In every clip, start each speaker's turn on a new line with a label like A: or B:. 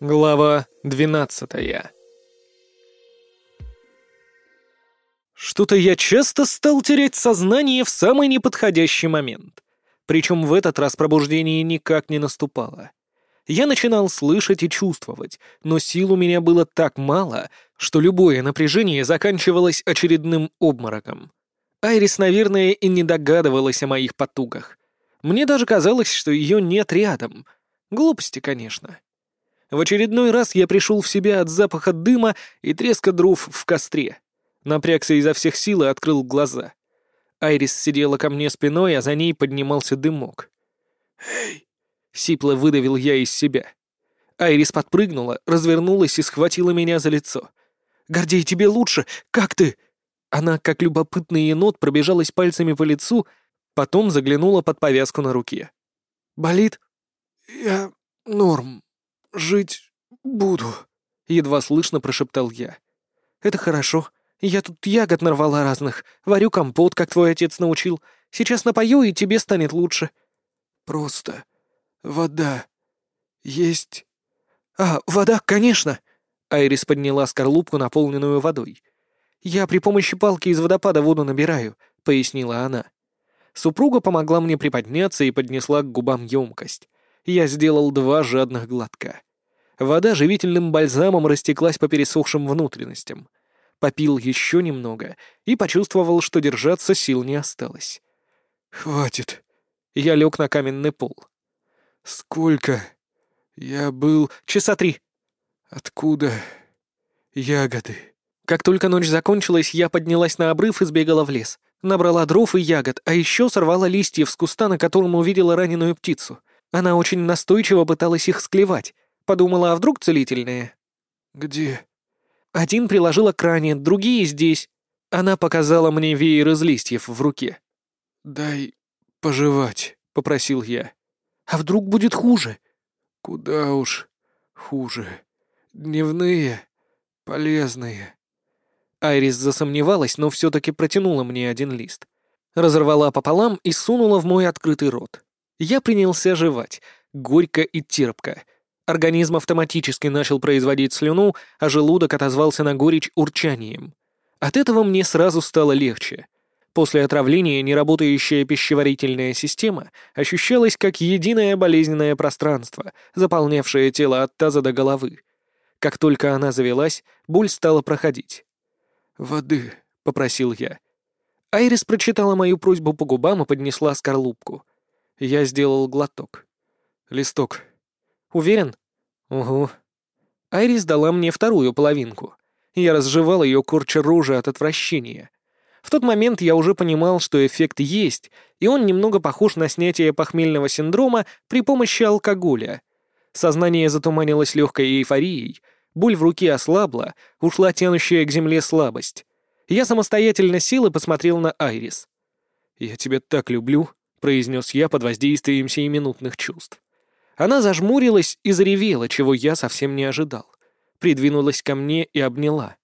A: Глава двенадцатая Что-то я часто стал терять сознание в самый неподходящий момент. Причем в этот раз пробуждение никак не наступало. Я начинал слышать и чувствовать, но сил у меня было так мало, что любое напряжение заканчивалось очередным обмороком. Айрис, наверное, и не догадывалась о моих потугах. Мне даже казалось, что ее нет рядом. Глупости, конечно. В очередной раз я пришел в себя от запаха дыма и треска дров в костре. Напрягся изо всех сил и открыл глаза. Айрис сидела ко мне спиной, а за ней поднимался дымок. «Эй!» — сипло выдавил я из себя. Айрис подпрыгнула, развернулась и схватила меня за лицо. «Гордей, тебе лучше! Как ты?» Она, как любопытный енот, пробежалась пальцами по лицу, потом заглянула под повязку на руке. «Болит?» «Я... норм», «Жить буду», — едва слышно прошептал я. «Это хорошо. Я тут ягод нарвала разных. Варю компот, как твой отец научил. Сейчас напою, и тебе станет лучше». «Просто вода. Есть...» «А, вода, конечно!» Айрис подняла скорлупку, наполненную водой. «Я при помощи палки из водопада воду набираю», — пояснила она. Супруга помогла мне приподняться и поднесла к губам емкость я сделал два жадных глотка. Вода живительным бальзамом растеклась по пересохшим внутренностям. Попил еще немного и почувствовал, что держаться сил не осталось. «Хватит». Я лег на каменный пол. «Сколько?» «Я был...» «Часа три». «Откуда?» «Ягоды». Как только ночь закончилась, я поднялась на обрыв и сбегала в лес. Набрала дров и ягод, а еще сорвала листьев с куста, на котором увидела раненую птицу. Она очень настойчиво пыталась их склевать. Подумала, а вдруг целительные? «Где?» Один приложила к ране, другие здесь. Она показала мне веер из листьев в руке. «Дай пожевать», — попросил я. «А вдруг будет хуже?» «Куда уж хуже. Дневные, полезные». Айрис засомневалась, но все-таки протянула мне один лист. Разорвала пополам и сунула в мой открытый рот. Я принялся жевать, горько и терпко. Организм автоматически начал производить слюну, а желудок отозвался на горечь урчанием. От этого мне сразу стало легче. После отравления неработающая пищеварительная система ощущалась как единое болезненное пространство, заполнявшее тело от таза до головы. Как только она завелась, боль стала проходить. «Воды», — попросил я. Айрис прочитала мою просьбу по губам и поднесла скорлупку. Я сделал глоток. Листок. Уверен? Угу. Айрис дала мне вторую половинку. Я разжевал ее, корча рожи от отвращения. В тот момент я уже понимал, что эффект есть, и он немного похож на снятие похмельного синдрома при помощи алкоголя. Сознание затуманилось легкой эйфорией, боль в руке ослабла, ушла тянущая к земле слабость. Я самостоятельно сел и посмотрел на Айрис. «Я тебя так люблю», — произнес я под воздействием сиюминутных чувств. Она зажмурилась и заревела, чего я совсем не ожидал. Придвинулась ко мне и обняла.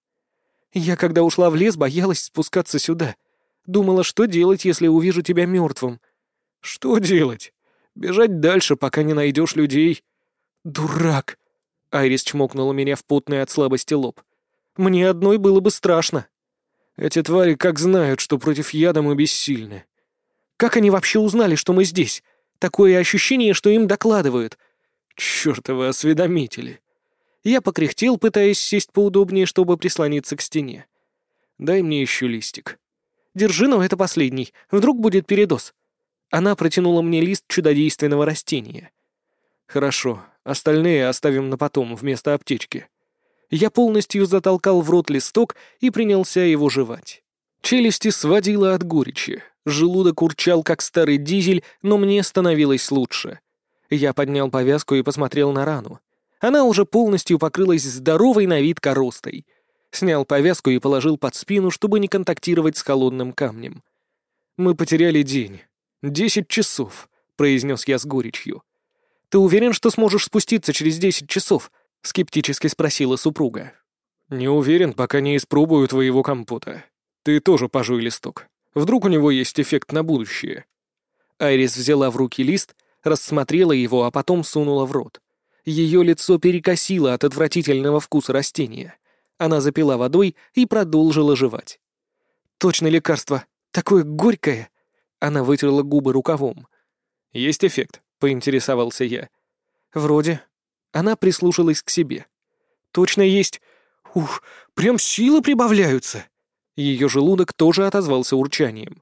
A: Я, когда ушла в лес, боялась спускаться сюда. Думала, что делать, если увижу тебя мертвым. Что делать? Бежать дальше, пока не найдешь людей. Дурак! Айрис чмокнула меня в потный от слабости лоб. Мне одной было бы страшно. Эти твари как знают, что против яда мы бессильны. Как они вообще узнали, что мы здесь? Такое ощущение, что им докладывают. Чёртовы осведомители. Я покряхтел, пытаясь сесть поудобнее, чтобы прислониться к стене. Дай мне еще листик. Держи, но это последний. Вдруг будет передоз. Она протянула мне лист чудодейственного растения. Хорошо, остальные оставим на потом, вместо аптечки. Я полностью затолкал в рот листок и принялся его жевать. Челюсти сводило от горечи. Желудок урчал, как старый дизель, но мне становилось лучше. Я поднял повязку и посмотрел на рану. Она уже полностью покрылась здоровой на вид коростой. Снял повязку и положил под спину, чтобы не контактировать с холодным камнем. «Мы потеряли день. Десять часов», — произнес я с горечью. «Ты уверен, что сможешь спуститься через десять часов?» — скептически спросила супруга. «Не уверен, пока не испробую твоего компота. Ты тоже пожуй листок». Вдруг у него есть эффект на будущее. Айрис взяла в руки лист, рассмотрела его, а потом сунула в рот. Ее лицо перекосило от отвратительного вкуса растения. Она запила водой и продолжила жевать. «Точно лекарство. Такое горькое!» Она вытерла губы рукавом. «Есть эффект?» — поинтересовался я. «Вроде». Она прислушалась к себе. «Точно есть. Ух, прям силы прибавляются!» Ее желудок тоже отозвался урчанием.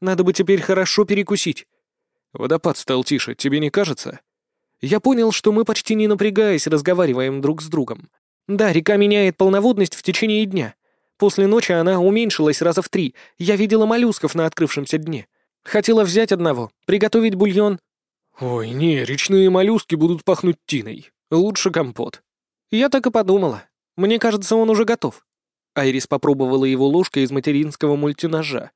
A: «Надо бы теперь хорошо перекусить». Водопад стал тише, тебе не кажется? Я понял, что мы почти не напрягаясь разговариваем друг с другом. Да, река меняет полноводность в течение дня. После ночи она уменьшилась раза в три. Я видела моллюсков на открывшемся дне. Хотела взять одного, приготовить бульон. Ой, не, речные моллюски будут пахнуть тиной. Лучше компот. Я так и подумала. Мне кажется, он уже готов. Айрис попробовала его ложкой из материнского мультиножа.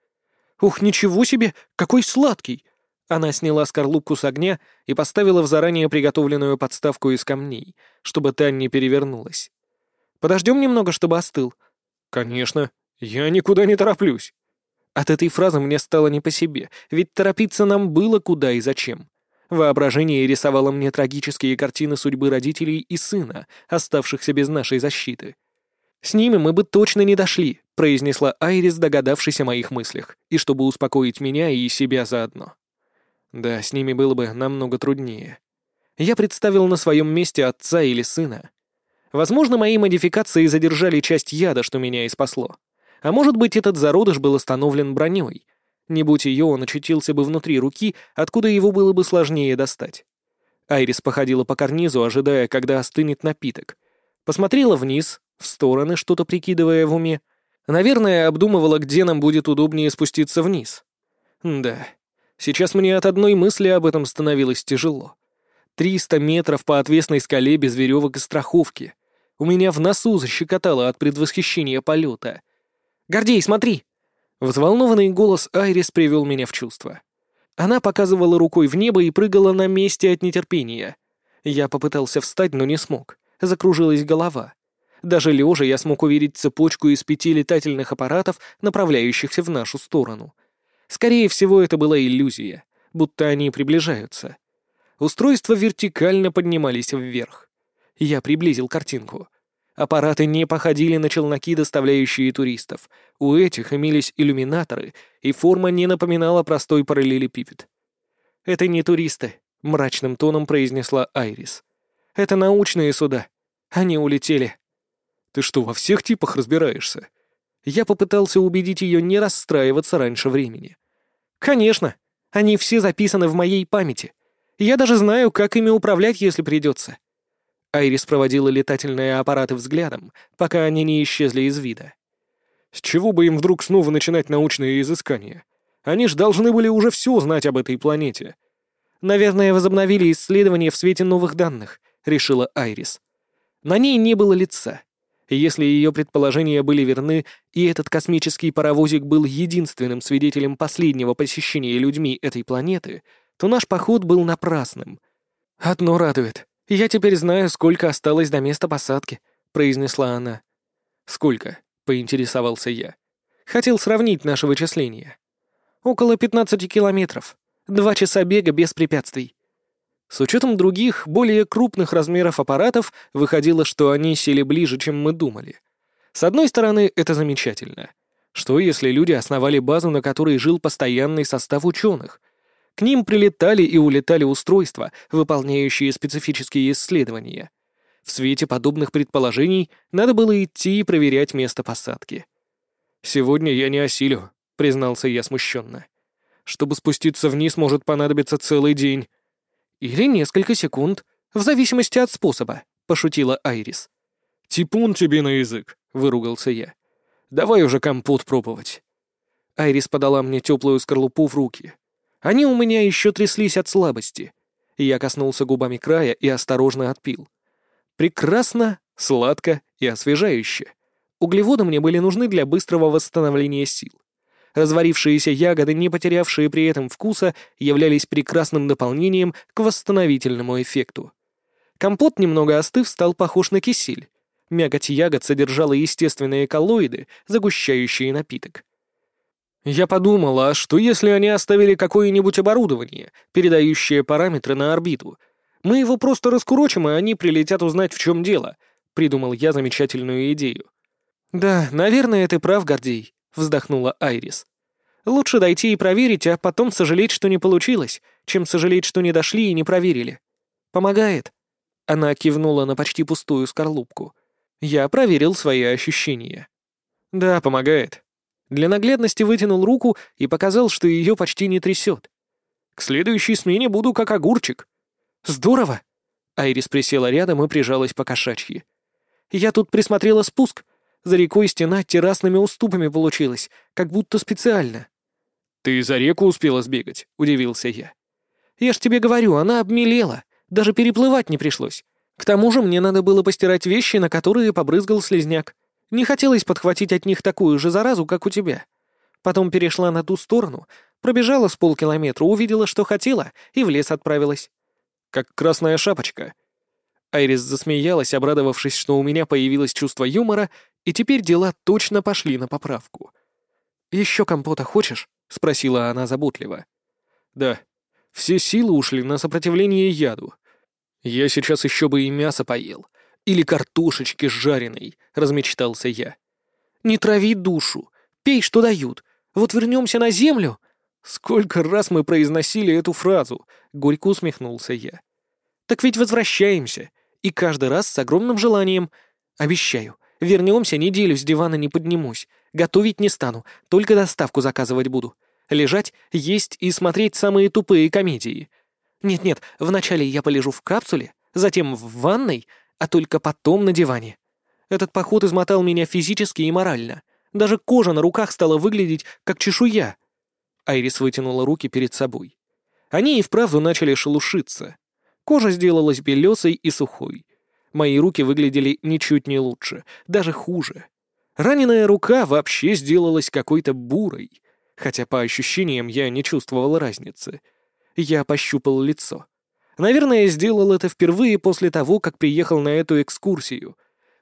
A: Ух, ничего себе, какой сладкий! Она сняла скорлупку с огня и поставила в заранее приготовленную подставку из камней, чтобы та не перевернулась. «Подождем немного, чтобы остыл?» «Конечно. Я никуда не тороплюсь». От этой фразы мне стало не по себе, ведь торопиться нам было куда и зачем. Воображение рисовало мне трагические картины судьбы родителей и сына, оставшихся без нашей защиты. «С ними мы бы точно не дошли», — произнесла Айрис, догадавшись о моих мыслях, и чтобы успокоить меня и себя заодно. Да, с ними было бы намного труднее. Я представил на своем месте отца или сына. Возможно, мои модификации задержали часть яда, что меня и спасло. А может быть, этот зародыш был остановлен броней. Не будь ее, он очутился бы внутри руки, откуда его было бы сложнее достать. Айрис походила по карнизу, ожидая, когда остынет напиток. Посмотрела вниз, в стороны, что-то прикидывая в уме. Наверное, обдумывала, где нам будет удобнее спуститься вниз. Да, Сейчас мне от одной мысли об этом становилось тяжело. Триста метров по отвесной скале без веревок и страховки. У меня в носу защекотало от предвосхищения полета. «Гордей, смотри!» Взволнованный голос Айрис привел меня в чувство. Она показывала рукой в небо и прыгала на месте от нетерпения. Я попытался встать, но не смог. Закружилась голова. Даже лежа я смог увидеть цепочку из пяти летательных аппаратов, направляющихся в нашу сторону. Скорее всего, это была иллюзия, будто они приближаются. Устройства вертикально поднимались вверх. Я приблизил картинку. Аппараты не походили на челноки, доставляющие туристов. У этих имелись иллюминаторы, и форма не напоминала простой параллелепипед. «Это не туристы», — мрачным тоном произнесла Айрис. «Это научные суда. Они улетели». «Ты что, во всех типах разбираешься?» Я попытался убедить ее не расстраиваться раньше времени. «Конечно. Они все записаны в моей памяти. Я даже знаю, как ими управлять, если придется». Айрис проводила летательные аппараты взглядом, пока они не исчезли из вида. «С чего бы им вдруг снова начинать научные изыскания? Они ж должны были уже все знать об этой планете». «Наверное, возобновили исследования в свете новых данных», — решила Айрис. На ней не было лица. Если ее предположения были верны, и этот космический паровозик был единственным свидетелем последнего посещения людьми этой планеты, то наш поход был напрасным. «Одно радует. Я теперь знаю, сколько осталось до места посадки», — произнесла она. «Сколько?» — поинтересовался я. Хотел сравнить наши вычисления. «Около 15 километров. Два часа бега без препятствий. С учетом других, более крупных размеров аппаратов, выходило, что они сели ближе, чем мы думали. С одной стороны, это замечательно. Что если люди основали базу, на которой жил постоянный состав ученых? К ним прилетали и улетали устройства, выполняющие специфические исследования. В свете подобных предположений надо было идти и проверять место посадки. «Сегодня я не осилю», — признался я смущенно. «Чтобы спуститься вниз, может понадобиться целый день». «Или несколько секунд, в зависимости от способа», — пошутила Айрис. «Типун тебе на язык», — выругался я. «Давай уже компот пробовать». Айрис подала мне теплую скорлупу в руки. Они у меня еще тряслись от слабости. Я коснулся губами края и осторожно отпил. Прекрасно, сладко и освежающе. Углеводы мне были нужны для быстрого восстановления сил. Разварившиеся ягоды, не потерявшие при этом вкуса, являлись прекрасным дополнением к восстановительному эффекту. Компот, немного остыв, стал похож на кисель. Мякоть ягод содержала естественные коллоиды, загущающие напиток. Я подумала, что если они оставили какое-нибудь оборудование, передающее параметры на орбиту, Мы его просто раскурочим, и они прилетят узнать, в чем дело», — придумал я замечательную идею. «Да, наверное, ты прав, Гордей», — вздохнула Айрис. «Лучше дойти и проверить, а потом сожалеть, что не получилось, чем сожалеть, что не дошли и не проверили. Помогает». Она кивнула на почти пустую скорлупку. Я проверил свои ощущения. «Да, помогает». Для наглядности вытянул руку и показал, что ее почти не трясет. «К следующей смене буду как огурчик». «Здорово!» Айрис присела рядом и прижалась по кошачьи. «Я тут присмотрела спуск. За рекой стена террасными уступами получилась, как будто специально».
B: «Ты за реку успела сбегать?» — удивился я.
A: «Я ж тебе говорю, она обмелела. Даже переплывать не пришлось. К тому же мне надо было постирать вещи, на которые побрызгал слезняк. Не хотелось подхватить от них такую же заразу, как у тебя. Потом перешла на ту сторону, пробежала с полкилометра, увидела, что хотела, и в лес отправилась.
B: Как красная шапочка. Айрис засмеялась, обрадовавшись, что у меня появилось чувство юмора, и теперь дела точно пошли на поправку.
A: «Еще компота хочешь?» — спросила она заботливо.
B: «Да. Все силы ушли на сопротивление яду. Я сейчас еще бы и мясо поел. Или картошечки жареной», — размечтался я.
A: «Не трави душу. Пей, что дают. Вот вернемся на землю».
B: «Сколько раз мы произносили эту фразу?» — горько усмехнулся я.
A: «Так ведь возвращаемся. И каждый раз с огромным желанием. Обещаю, вернемся, неделю с дивана не поднимусь. Готовить не стану, только доставку заказывать буду. Лежать, есть и смотреть самые тупые комедии. Нет-нет, вначале я полежу в капсуле, затем в ванной, а только потом на диване. Этот поход измотал меня физически и морально. Даже кожа на руках стала выглядеть как чешуя. Айрис вытянула руки перед собой. Они и вправду начали шелушиться. Кожа сделалась белесой и сухой. Мои руки выглядели ничуть не лучше, даже хуже. Раненая рука вообще сделалась какой-то бурой, хотя по ощущениям я не чувствовал разницы. Я пощупал лицо. Наверное, сделал это впервые после того, как приехал на эту экскурсию.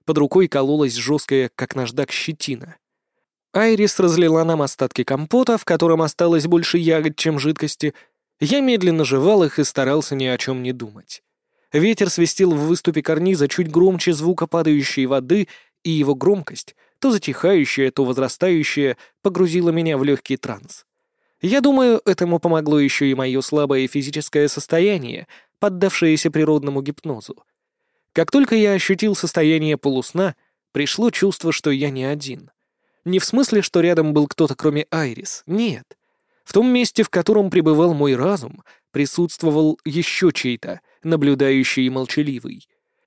A: Под рукой кололась жесткая, как наждак, щетина. Айрис разлила нам остатки компота, в котором осталось больше ягод, чем жидкости. Я медленно жевал их и старался ни о чем не думать. Ветер свистел в выступе карниза чуть громче звука падающей воды, и его громкость, то затихающая, то возрастающая, погрузила меня в легкий транс. Я думаю, этому помогло еще и мое слабое физическое состояние, поддавшееся природному гипнозу. Как только я ощутил состояние полусна, пришло чувство, что я не один. Не в смысле, что рядом был кто-то кроме Айрис, нет. В том месте, в котором пребывал мой разум, присутствовал еще чей-то, наблюдающий и молчаливый.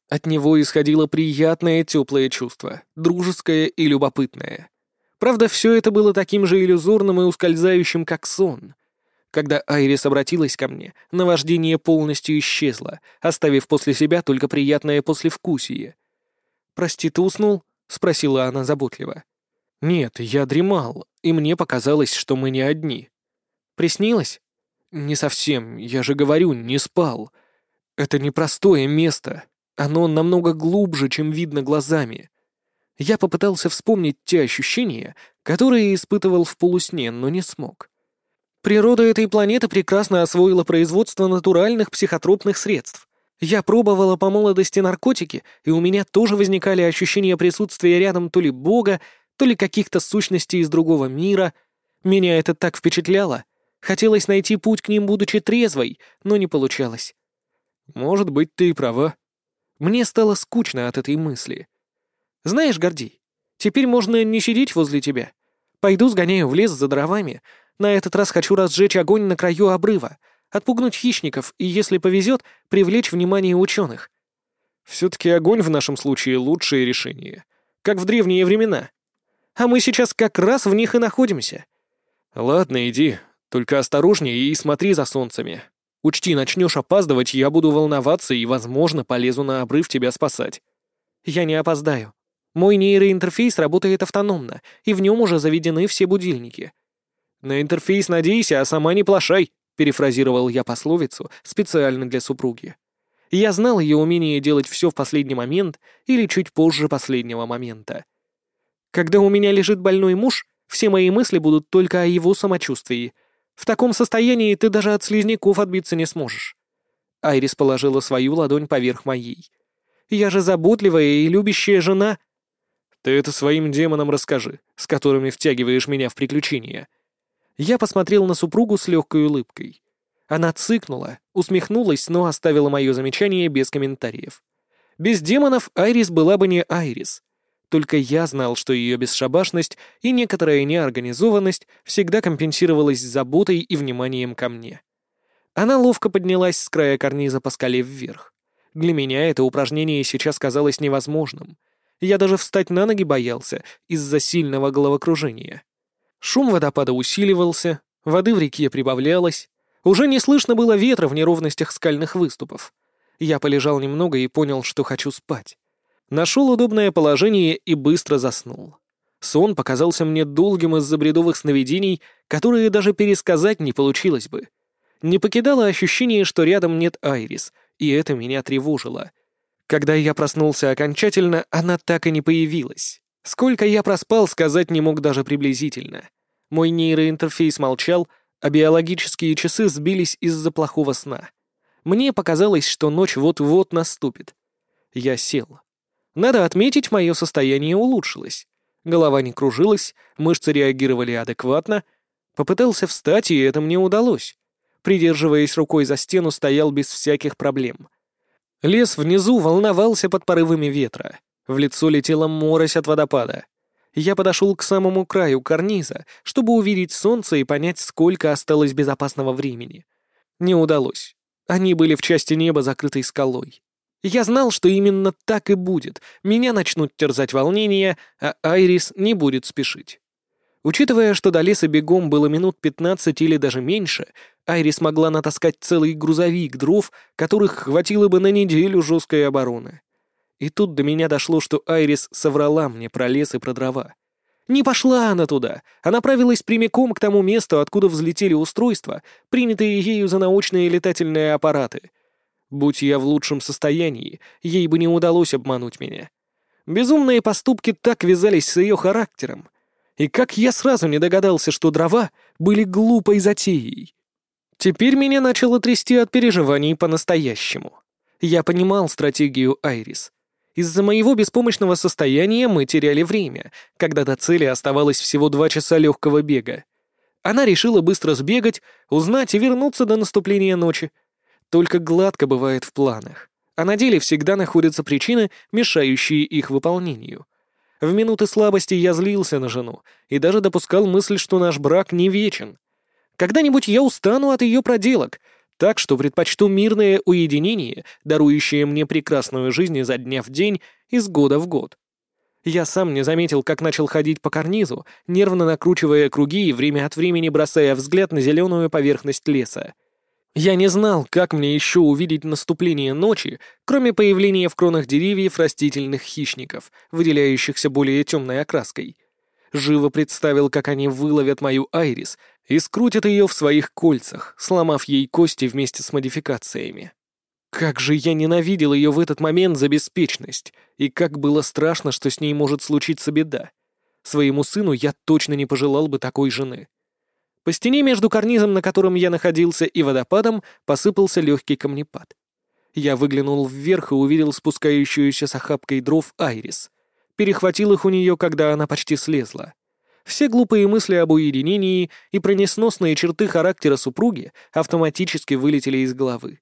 A: От него исходило приятное теплое чувство, дружеское и любопытное. Правда, все это было таким же иллюзорным и ускользающим, как сон. Когда Айрис обратилась ко мне, наваждение полностью исчезло, оставив после себя только приятное послевкусие. «Прости, ты уснул?» — спросила она заботливо.
B: «Нет, я дремал, и мне показалось, что мы не одни».
A: «Приснилось?»
B: «Не совсем, я же говорю, не спал. Это непростое место, оно намного глубже, чем видно глазами». Я попытался вспомнить те ощущения, которые испытывал в полусне, но не смог.
A: Природа этой планеты прекрасно освоила производство натуральных психотропных средств. Я пробовала по молодости наркотики, и у меня тоже возникали ощущения присутствия рядом то ли Бога, то ли каких-то сущностей из другого мира. Меня это так впечатляло. Хотелось найти путь к ним, будучи трезвой, но не получалось.
B: Может быть, ты и права.
A: Мне стало скучно от этой мысли. Знаешь, Гордей, теперь можно не сидеть возле тебя. Пойду сгоняю в лес за дровами. На этот раз хочу разжечь огонь на краю обрыва, отпугнуть хищников и, если повезет, привлечь внимание ученых.
B: Все-таки огонь в нашем случае лучшее решение. Как в древние времена.
A: А мы сейчас как раз в них и находимся.
B: Ладно, иди. Только осторожнее и смотри за солнцами. Учти, начнешь опаздывать, я буду волноваться и, возможно, полезу на обрыв тебя спасать.
A: Я не опоздаю. Мой нейроинтерфейс работает автономно, и в нем уже заведены все будильники.
B: На интерфейс надейся, а сама не плашай, перефразировал я пословицу специально для супруги.
A: Я знал ее умение делать все в последний момент или чуть позже последнего момента. Когда у меня лежит больной муж, все мои мысли будут только о его самочувствии. В таком состоянии ты даже от слизняков отбиться не сможешь. Айрис положила свою ладонь поверх моей. «Я же заботливая и любящая жена».
B: «Ты это своим демонам расскажи, с которыми втягиваешь меня в приключения».
A: Я посмотрел на супругу с легкой улыбкой. Она цыкнула, усмехнулась, но оставила мое замечание без комментариев. Без демонов Айрис была бы не Айрис. Только я знал, что ее бесшабашность и некоторая неорганизованность всегда компенсировалась заботой и вниманием ко мне. Она ловко поднялась с края карниза по скале вверх. Для меня это упражнение сейчас казалось невозможным. Я даже встать на ноги боялся из-за сильного головокружения. Шум водопада усиливался, воды в реке прибавлялось. Уже не слышно было ветра в неровностях скальных выступов. Я полежал немного и понял, что хочу спать. Нашел удобное положение и быстро заснул. Сон показался мне долгим из-за бредовых сновидений, которые даже пересказать не получилось бы. Не покидало ощущение, что рядом нет Айрис, и это меня тревожило. Когда я проснулся окончательно, она так и не появилась. Сколько я проспал, сказать не мог даже приблизительно. Мой нейроинтерфейс молчал, а биологические часы сбились из-за плохого сна. Мне показалось, что ночь вот-вот наступит. Я сел. Надо отметить, мое состояние улучшилось. Голова не кружилась, мышцы реагировали адекватно. Попытался встать, и это мне удалось придерживаясь рукой за стену, стоял без всяких проблем. Лес внизу волновался под порывами ветра. В лицо летела морось от водопада. Я подошел к самому краю карниза, чтобы увидеть солнце и понять, сколько осталось безопасного времени. Не удалось. Они были в части неба, закрытой скалой. Я знал, что именно так и будет. Меня начнут терзать волнения, а Айрис не будет спешить. Учитывая, что до леса бегом было минут 15 или даже меньше, Айрис могла натаскать целый грузовик дров, которых хватило бы на неделю жесткой обороны. И тут до меня дошло, что Айрис соврала мне про лес и про дрова. Не пошла она туда, а направилась прямиком к тому месту, откуда взлетели устройства, принятые ею за научные летательные аппараты. Будь я в лучшем состоянии, ей бы не удалось обмануть меня. Безумные поступки так вязались с ее характером. И как я сразу не догадался, что дрова были глупой затеей. Теперь меня начало трясти от переживаний по-настоящему. Я понимал стратегию Айрис. Из-за моего беспомощного состояния мы теряли время, когда до цели оставалось всего два часа легкого бега. Она решила быстро сбегать, узнать и вернуться до наступления ночи. Только гладко бывает в планах, а на деле всегда находятся причины, мешающие их выполнению. В минуты слабости я злился на жену и даже допускал мысль, что наш брак не вечен. Когда-нибудь я устану от ее проделок, так что предпочту мирное уединение, дарующее мне прекрасную жизнь изо дня в день, из года в год. Я сам не заметил, как начал ходить по карнизу, нервно накручивая круги и время от времени бросая взгляд на зеленую поверхность леса. Я не знал, как мне еще увидеть наступление ночи, кроме появления в кронах деревьев растительных хищников, выделяющихся более темной окраской. Живо представил, как они выловят мою айрис и скрутят ее в своих кольцах, сломав ей кости вместе с модификациями. Как же я ненавидел ее в этот момент за беспечность, и как было страшно, что с ней может случиться беда. Своему сыну я точно не пожелал бы такой жены. По стене между карнизом, на котором я находился, и водопадом посыпался легкий камнепад. Я выглянул вверх и увидел спускающуюся с охапкой дров Айрис. Перехватил их у нее, когда она почти слезла. Все глупые мысли об уединении и пронесносные черты характера супруги автоматически вылетели из головы.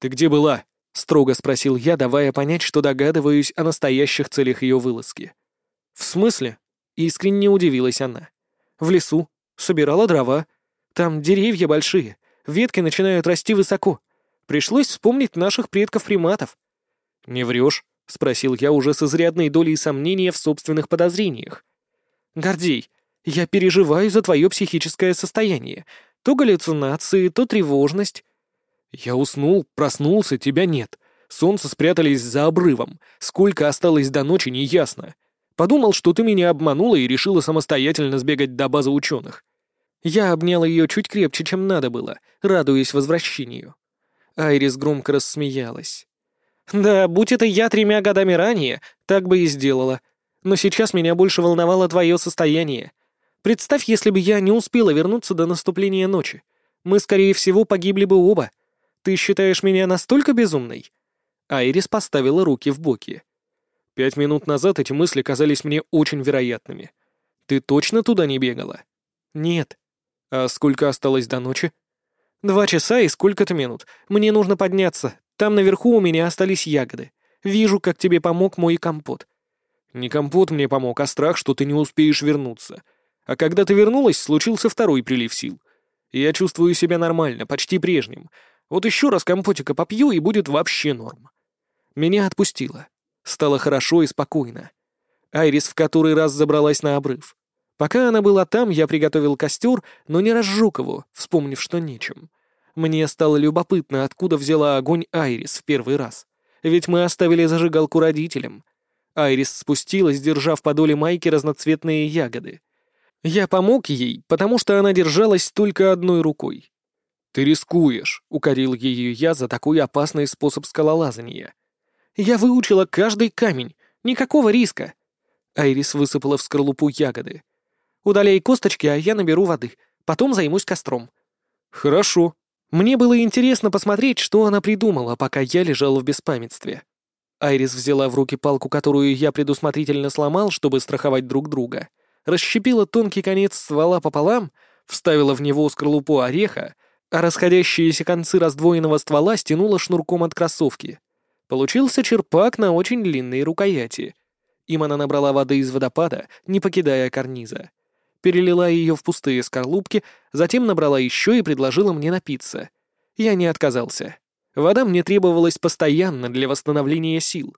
A: «Ты где была?» — строго спросил я, давая понять, что догадываюсь о настоящих целях ее вылазки. «В смысле?» — искренне удивилась она. «В лесу. Собирала дрова. Там деревья большие, ветки начинают расти высоко. Пришлось вспомнить наших предков-приматов». «Не врешь?» — спросил я уже с изрядной долей сомнения в собственных подозрениях. «Гордей, я переживаю за твое психическое состояние. То галлюцинации, то тревожность». «Я уснул, проснулся, тебя нет. Солнце спрятались за обрывом. Сколько осталось до ночи, неясно. Подумал, что ты меня обманула и решила самостоятельно сбегать до базы ученых. Я обнял ее чуть крепче, чем надо было, радуясь возвращению. Айрис громко рассмеялась. «Да, будь это я тремя годами ранее, так бы и сделала. Но сейчас меня больше волновало твое состояние. Представь, если бы я не успела вернуться до наступления ночи. Мы, скорее всего, погибли бы оба. Ты считаешь меня настолько безумной?» Айрис поставила руки в боки.
B: «Пять минут назад эти мысли казались мне очень вероятными. Ты точно туда не бегала?»
A: «Нет».
B: «А сколько осталось до ночи?»
A: «Два часа и сколько-то минут. Мне нужно подняться. Там наверху у меня остались ягоды. Вижу, как тебе помог мой компот».
B: «Не компот мне помог, а страх, что ты не успеешь вернуться. А когда ты вернулась, случился второй прилив сил. Я чувствую себя нормально, почти прежним. Вот еще раз компотика попью, и будет вообще норм». Меня отпустило. Стало хорошо и спокойно. Айрис в который раз забралась на обрыв. Пока она была там, я приготовил костер, но не разжег его, вспомнив, что нечем. Мне стало любопытно, откуда взяла огонь Айрис в первый раз. Ведь мы оставили зажигалку родителям. Айрис спустилась, держав по доле майки разноцветные ягоды. Я помог ей, потому что она держалась только одной рукой. «Ты рискуешь», — укорил ее я за такой опасный способ скалолазания. «Я выучила каждый камень. Никакого риска». Айрис высыпала в скорлупу ягоды. Удаляй косточки, а я наберу воды. Потом займусь костром». «Хорошо». Мне было интересно посмотреть, что она придумала, пока я лежал в беспамятстве. Айрис взяла в руки палку, которую я предусмотрительно сломал, чтобы страховать друг друга, расщепила тонкий конец ствола пополам, вставила в него скорлупу ореха, а расходящиеся концы раздвоенного ствола стянула шнурком от кроссовки. Получился черпак на очень длинной рукояти. Им она набрала воды из водопада, не покидая карниза перелила ее в пустые скорлупки, затем набрала еще и предложила мне напиться. Я не отказался. Вода мне требовалась постоянно для восстановления сил.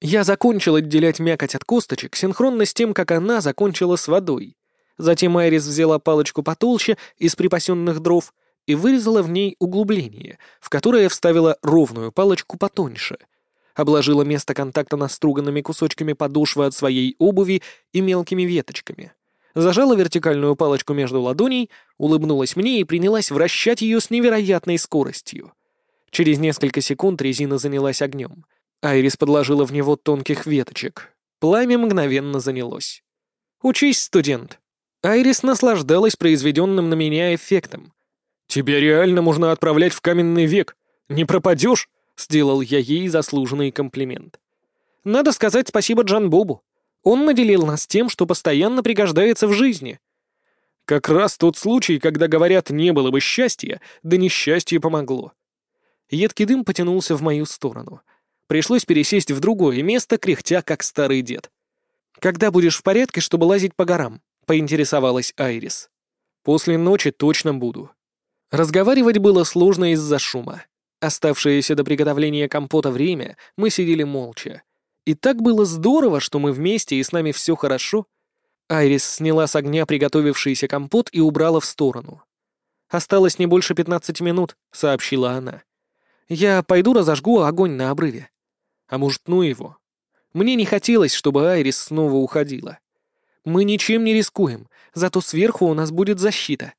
B: Я закончил отделять мякоть от косточек синхронно с тем, как она закончила с водой. Затем Айрис взяла палочку потолще из припасенных дров и вырезала в ней углубление, в которое вставила ровную палочку потоньше. Обложила место контакта наструганными кусочками подошвы от своей обуви и мелкими веточками зажала вертикальную палочку между ладоней, улыбнулась мне и принялась вращать ее с невероятной скоростью. Через несколько секунд резина занялась огнем. Айрис подложила в него тонких веточек. Пламя мгновенно занялось. «Учись, студент!» Айрис наслаждалась произведенным на меня эффектом. «Тебя реально можно отправлять в каменный век. Не пропадешь?» — сделал я ей заслуженный комплимент. «Надо сказать спасибо Джан Бобу. Он наделил нас тем, что постоянно пригождается в жизни. Как раз тот случай, когда говорят «не было бы счастья», да несчастье помогло. Едкий дым потянулся в мою сторону. Пришлось пересесть в другое место, кряхтя, как старый дед. «Когда будешь в порядке, чтобы лазить по горам?» — поинтересовалась Айрис. «После ночи точно буду». Разговаривать было сложно из-за шума. Оставшееся до приготовления компота время мы сидели молча. И так было здорово, что мы вместе и с нами все хорошо. Айрис сняла с огня приготовившийся компот и убрала в сторону. «Осталось не больше пятнадцати минут», — сообщила она. «Я пойду разожгу огонь на обрыве». А может, ну его. Мне не хотелось, чтобы Айрис снова уходила. Мы ничем не рискуем, зато сверху у нас будет защита.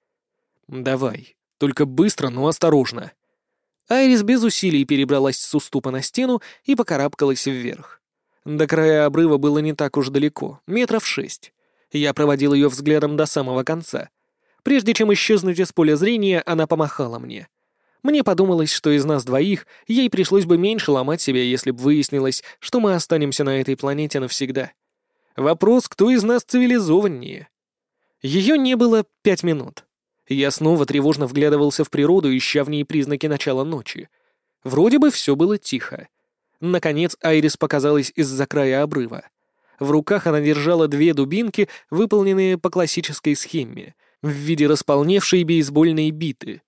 B: Давай, только быстро, но осторожно. Айрис без усилий перебралась с уступа на стену и покарабкалась вверх. До края обрыва было не так уж далеко, метров шесть. Я проводил ее взглядом до самого конца. Прежде чем исчезнуть из поля зрения, она помахала мне. Мне подумалось, что из нас двоих ей пришлось бы меньше ломать себя, если бы выяснилось, что мы останемся на этой планете навсегда. Вопрос, кто из нас цивилизованнее? Ее не было пять минут. Я снова тревожно вглядывался в природу, ища в ней признаки начала ночи. Вроде бы все было тихо. Наконец Айрис показалась из-за края обрыва. В руках она держала две дубинки, выполненные по классической схеме, в виде располневшей бейсбольной биты.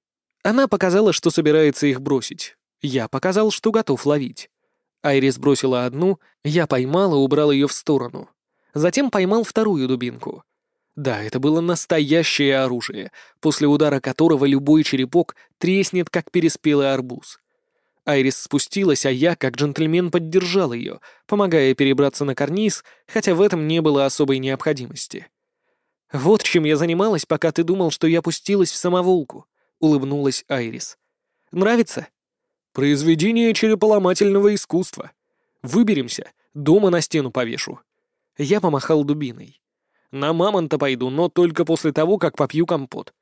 B: Она показала, что собирается их бросить. Я показал, что готов ловить. Айрис бросила одну, я поймал и убрал ее в сторону. Затем поймал вторую дубинку. Да, это было настоящее оружие, после удара которого любой черепок треснет, как переспелый арбуз. Айрис спустилась, а я, как джентльмен, поддержал ее, помогая перебраться на карниз, хотя в этом не было особой необходимости. «Вот чем я занималась, пока ты думал, что я пустилась в самоволку», — улыбнулась Айрис. «Нравится?» «Произведение череполомательного искусства. Выберемся, дома на стену повешу». Я помахал дубиной. «На мамонта пойду, но только после того, как попью компот».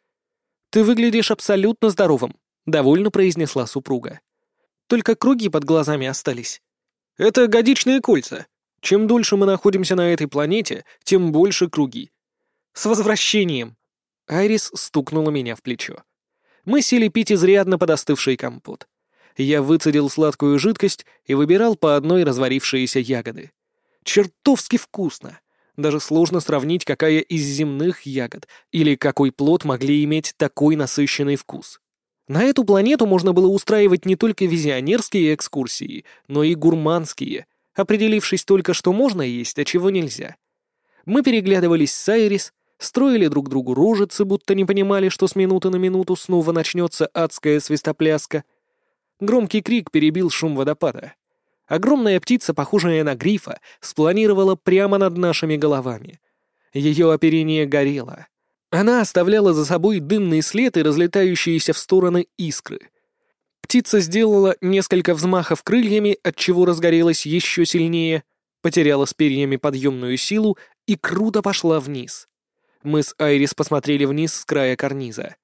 B: «Ты выглядишь абсолютно здоровым», —
A: довольно произнесла супруга. «Только круги под глазами остались. Это годичные кольца. Чем дольше мы находимся на этой планете, тем больше круги. С возвращением!» Айрис стукнула меня в плечо. Мы сели пить изрядно подостывший компот. Я выцедил сладкую жидкость и выбирал по одной разварившиеся ягоды. Чертовски вкусно. Даже сложно сравнить, какая из земных ягод или какой плод могли иметь такой насыщенный вкус. На эту планету можно было устраивать не только визионерские экскурсии, но и гурманские, определившись только, что можно есть, а чего нельзя. Мы переглядывались с Айрис, строили друг другу рожицы, будто не понимали, что с минуты на минуту снова начнется адская свистопляска. Громкий крик перебил шум водопада. Огромная птица, похожая на грифа, спланировала прямо над нашими головами. Ее оперение горело. Она оставляла за собой дымный след и разлетающиеся в стороны искры. Птица сделала несколько взмахов крыльями, отчего разгорелась еще сильнее, потеряла с перьями подъемную силу и круто пошла вниз. Мы с Айрис посмотрели вниз с края карниза.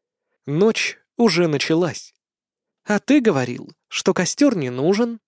A: Ночь уже началась. «А ты говорил, что костер не нужен?»